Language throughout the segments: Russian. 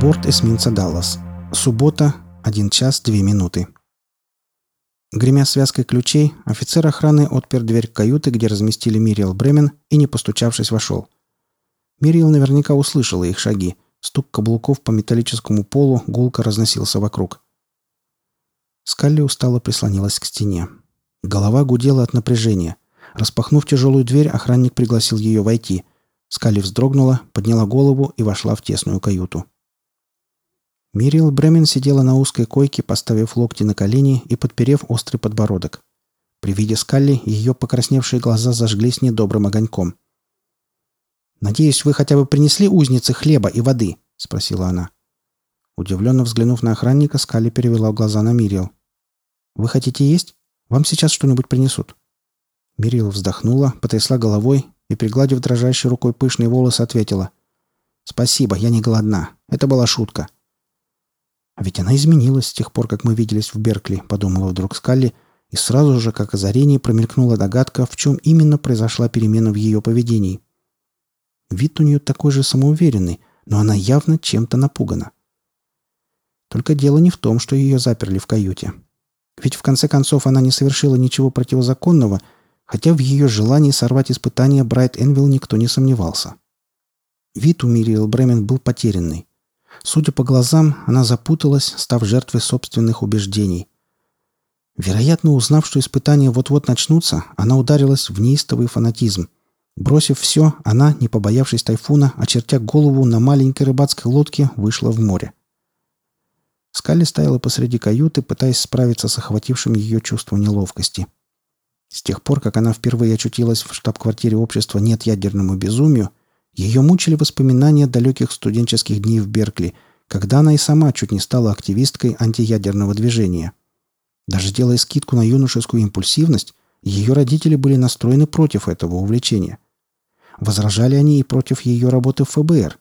Борт эсминца «Даллас». Суббота, 1 час 2 минуты. Гремя связкой ключей, офицер охраны отпер дверь каюты, где разместили Мириэл Бремен, и, не постучавшись, вошел. Мириэл наверняка услышала их шаги. Стук каблуков по металлическому полу гулко разносился вокруг. Скалли устало прислонилась к стене. Голова гудела от напряжения. Распахнув тяжелую дверь, охранник пригласил ее войти. Скалли вздрогнула, подняла голову и вошла в тесную каюту. Мирил Бремен сидела на узкой койке, поставив локти на колени и подперев острый подбородок. При виде Скалли ее покрасневшие глаза зажглись недобрым огоньком. «Надеюсь, вы хотя бы принесли узнице хлеба и воды?» — спросила она. Удивленно взглянув на охранника, Скалли перевела глаза на Мирил. «Вы хотите есть? Вам сейчас что-нибудь принесут?» Мирил вздохнула, потрясла головой и, пригладив дрожащей рукой пышные волосы, ответила. «Спасибо, я не голодна. Это была шутка». «А ведь она изменилась с тех пор, как мы виделись в Беркли», — подумала вдруг Скалли, и сразу же, как озарение, промелькнула догадка, в чем именно произошла перемена в ее поведении. Вид у нее такой же самоуверенный, но она явно чем-то напугана. Только дело не в том, что ее заперли в каюте. Ведь в конце концов она не совершила ничего противозаконного — хотя в ее желании сорвать испытание Брайт Энвилл никто не сомневался. Вид у Мириэл Бремен был потерянный. Судя по глазам, она запуталась, став жертвой собственных убеждений. Вероятно, узнав, что испытания вот-вот начнутся, она ударилась в неистовый фанатизм. Бросив все, она, не побоявшись тайфуна, очертя голову на маленькой рыбацкой лодке, вышла в море. Скалли стояла посреди каюты, пытаясь справиться с охватившим ее чувством неловкости – с тех пор, как она впервые очутилась в штаб-квартире общества «Нет ядерному безумию», ее мучили воспоминания далеких студенческих дней в Беркли, когда она и сама чуть не стала активисткой антиядерного движения. Даже делая скидку на юношескую импульсивность, ее родители были настроены против этого увлечения. Возражали они и против ее работы в ФБР.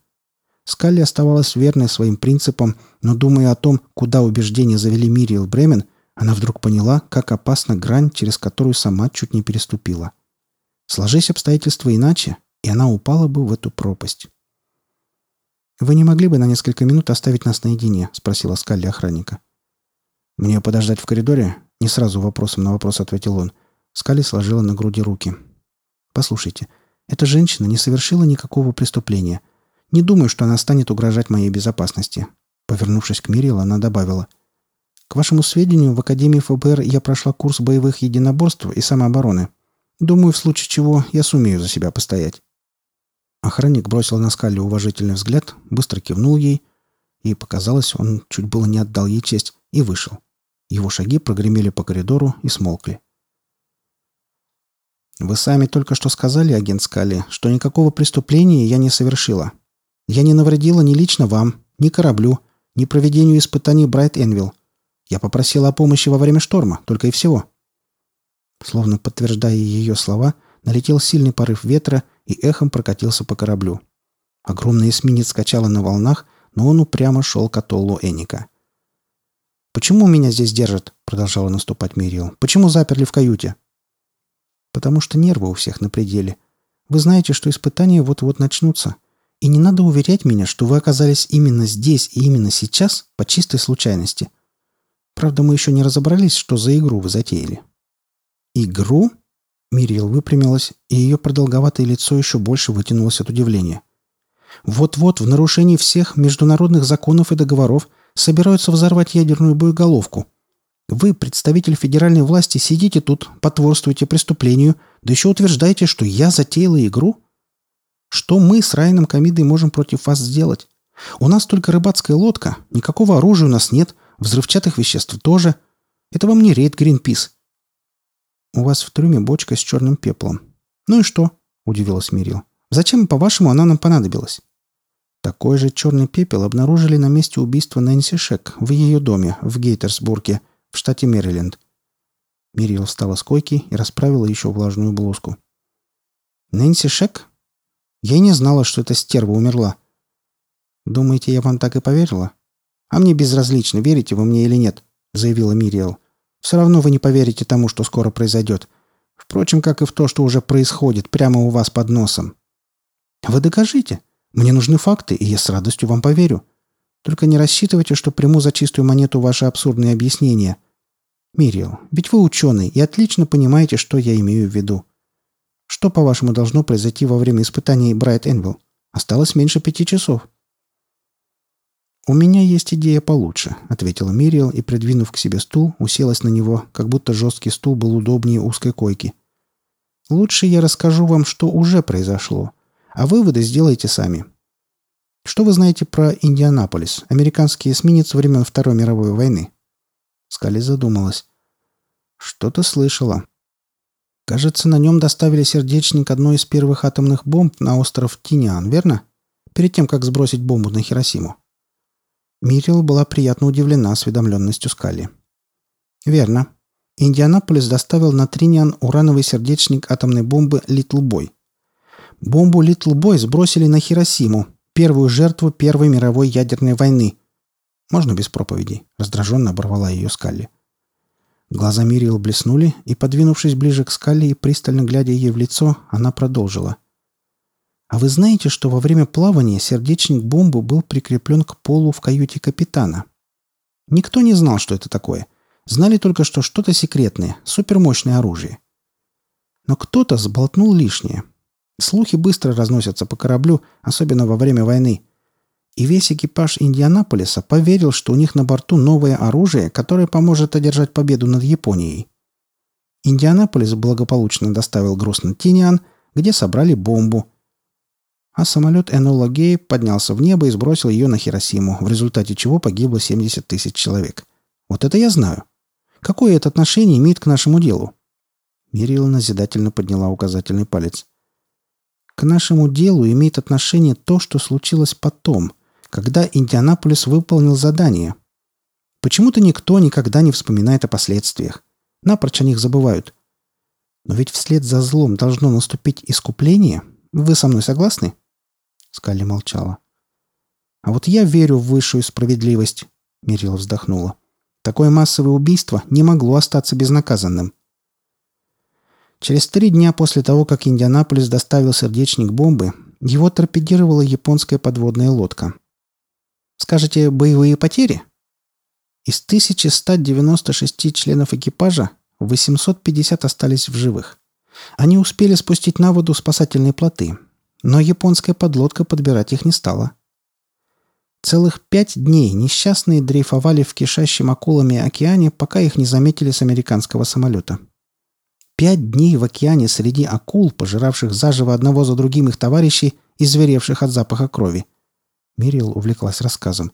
Скалли оставалась верной своим принципам, но думая о том, куда убеждения завели Мириэл Бремен – она вдруг поняла, как опасна грань, через которую сама чуть не переступила. Сложись обстоятельства иначе, и она упала бы в эту пропасть. «Вы не могли бы на несколько минут оставить нас наедине?» — спросила Скалли охранника. «Мне подождать в коридоре?» — не сразу вопросом на вопрос ответил он. Скалли сложила на груди руки. «Послушайте, эта женщина не совершила никакого преступления. Не думаю, что она станет угрожать моей безопасности». Повернувшись к Мирил, она добавила. К вашему сведению, в Академии ФБР я прошла курс боевых единоборств и самообороны. Думаю, в случае чего я сумею за себя постоять». Охранник бросил на Скалли уважительный взгляд, быстро кивнул ей, и, показалось, он чуть было не отдал ей честь, и вышел. Его шаги прогремели по коридору и смолкли. «Вы сами только что сказали, агент Скалли, что никакого преступления я не совершила. Я не навредила ни лично вам, ни кораблю, ни проведению испытаний Брайт Энвилл. Я попросила о помощи во время шторма, только и всего». Словно подтверждая ее слова, налетел сильный порыв ветра и эхом прокатился по кораблю. Огромный эсминец скачало на волнах, но он упрямо шел к атоллу Эника. «Почему меня здесь держат?» — продолжала наступать Мириэл. «Почему заперли в каюте?» «Потому что нервы у всех на пределе. Вы знаете, что испытания вот-вот начнутся. И не надо уверять меня, что вы оказались именно здесь и именно сейчас по чистой случайности. Правда, мы еще не разобрались, что за игру вы затеяли». «Игру?» Мириел выпрямилась, и ее продолговатое лицо еще больше вытянулось от удивления. «Вот-вот, в нарушении всех международных законов и договоров, собираются взорвать ядерную боеголовку. Вы, представитель федеральной власти, сидите тут, потворствуете преступлению, да еще утверждаете, что я затеяла игру? Что мы с Райаном Камидой можем против вас сделать? У нас только рыбацкая лодка, никакого оружия у нас нет, Взрывчатых веществ тоже. Это вам не рейд Гринпис. У вас в трюме бочка с черным пеплом. Ну и что? Удивилась Мирил. Зачем, по-вашему, она нам понадобилась? Такой же черный пепел обнаружили на месте убийства Нэнси Шек в ее доме в Гейтерсбурге, в штате Мэриленд. Мирил встала с койки и расправила еще влажную блузку. «Нэнси Шек? Я не знала, что эта стерва умерла. Думаете, я вам так и поверила? «А мне безразлично, верите вы мне или нет», — заявила Мириэл. «Все равно вы не поверите тому, что скоро произойдет. Впрочем, как и в то, что уже происходит прямо у вас под носом. Вы докажите. Мне нужны факты, и я с радостью вам поверю. Только не рассчитывайте, что приму за чистую монету ваши абсурдные объяснения. Мириел, ведь вы ученый и отлично понимаете, что я имею в виду. Что, по-вашему, должно произойти во время испытаний Брайт Энвилл? Осталось меньше пяти часов. «У меня есть идея получше», — ответила Мириел и, придвинув к себе стул, уселась на него, как будто жесткий стул был удобнее узкой койки. «Лучше я расскажу вам, что уже произошло, а выводы сделайте сами. Что вы знаете про Индианаполис, американский эсминец времен Второй мировой войны?» Скали задумалась. «Что-то слышала. Кажется, на нем доставили сердечник одной из первых атомных бомб на остров Тиниан, верно? Перед тем, как сбросить бомбу на Хиросиму». Мирил была приятно удивлена осведомленностью Скали. «Верно. Индианаполис доставил на Триниан урановый сердечник атомной бомбы «Литл Бой». Бомбу «Литл Бой» сбросили на Хиросиму, первую жертву Первой мировой ядерной войны. Можно без проповедей?» — раздраженно оборвала ее Скалли. Глаза Мириэл блеснули, и, подвинувшись ближе к Скалли и пристально глядя ей в лицо, она продолжила. «А вы знаете, что во время плавания сердечник бомбы был прикреплен к полу в каюте капитана? Никто не знал, что это такое. Знали только, что что-то секретное, супермощное оружие. Но кто-то сболтнул лишнее — Слухи быстро разносятся по кораблю, особенно во время войны. И весь экипаж Индианаполиса поверил, что у них на борту новое оружие, которое поможет одержать победу над Японией. Индианаполис благополучно доставил груз на Тиниан, где собрали бомбу. А самолет Энола Гей поднялся в небо и сбросил ее на Хиросиму, в результате чего погибло 70 тысяч человек. Вот это я знаю. Какое это отношение имеет к нашему делу? Мирила назидательно подняла указательный палец. К нашему делу имеет отношение то, что случилось потом, когда Индианаполис выполнил задание. Почему-то никто никогда не вспоминает о последствиях. Напрочь о них забывают. Но ведь вслед за злом должно наступить искупление. Вы со мной согласны?» Скалли молчала. «А вот я верю в высшую справедливость», — Мирила вздохнула. «Такое массовое убийство не могло остаться безнаказанным. Через три дня после того, как Индианаполис доставил сердечник бомбы, его торпедировала японская подводная лодка. Скажете, боевые потери? Из 1196 членов экипажа 850 остались в живых. Они успели спустить на воду спасательные плоты, но японская подлодка подбирать их не стала. Целых пять дней несчастные дрейфовали в кишащем акулами океане, пока их не заметили с американского самолета. Пять дней в океане среди акул, пожиравших заживо одного за другим их товарищей и зверевших от запаха крови. Мирил увлеклась рассказом.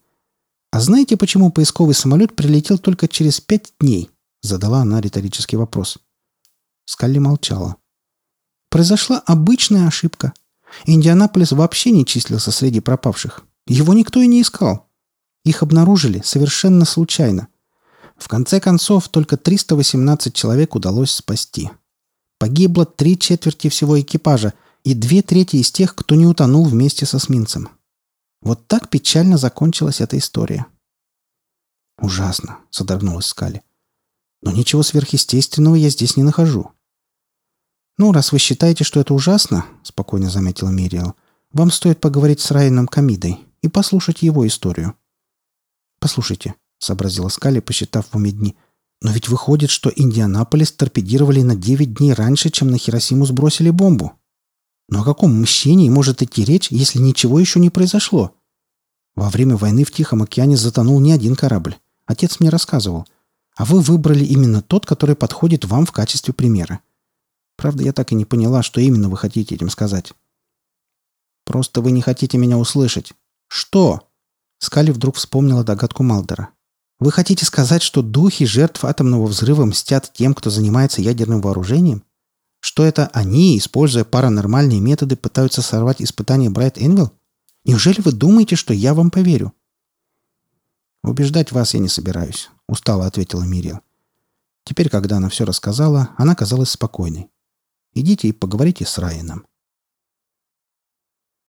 «А знаете, почему поисковый самолет прилетел только через пять дней?» Задала она риторический вопрос. Скалли молчала. Произошла обычная ошибка. Индианаполис вообще не числился среди пропавших. Его никто и не искал. Их обнаружили совершенно случайно. В конце концов, только 318 человек удалось спасти. Погибло три четверти всего экипажа и две трети из тех, кто не утонул вместе со эсминцем. Вот так печально закончилась эта история. «Ужасно», — содрогнулась Скали. «Но ничего сверхъестественного я здесь не нахожу». «Ну, раз вы считаете, что это ужасно», — спокойно заметила Мириэл, «вам стоит поговорить с Райаном Камидой и послушать его историю». «Послушайте, сообразила Скали, посчитав в уме дни. Но ведь выходит, что Индианаполис торпедировали на 9 дней раньше, чем на Хиросиму сбросили бомбу. Но о каком мщении может идти речь, если ничего еще не произошло? Во время войны в Тихом океане затонул не один корабль. Отец мне рассказывал. А вы выбрали именно тот, который подходит вам в качестве примера. Правда, я так и не поняла, что именно вы хотите этим сказать. Просто вы не хотите меня услышать. Что? Скали вдруг вспомнила догадку Малдера. Вы хотите сказать, что духи жертв атомного взрыва мстят тем, кто занимается ядерным вооружением? Что это они, используя паранормальные методы, пытаются сорвать испытание Брайт Энвилл? Неужели вы думаете, что я вам поверю?» «Убеждать вас я не собираюсь», — устало ответила Мириел. Теперь, когда она все рассказала, она казалась спокойной. «Идите и поговорите с Райаном.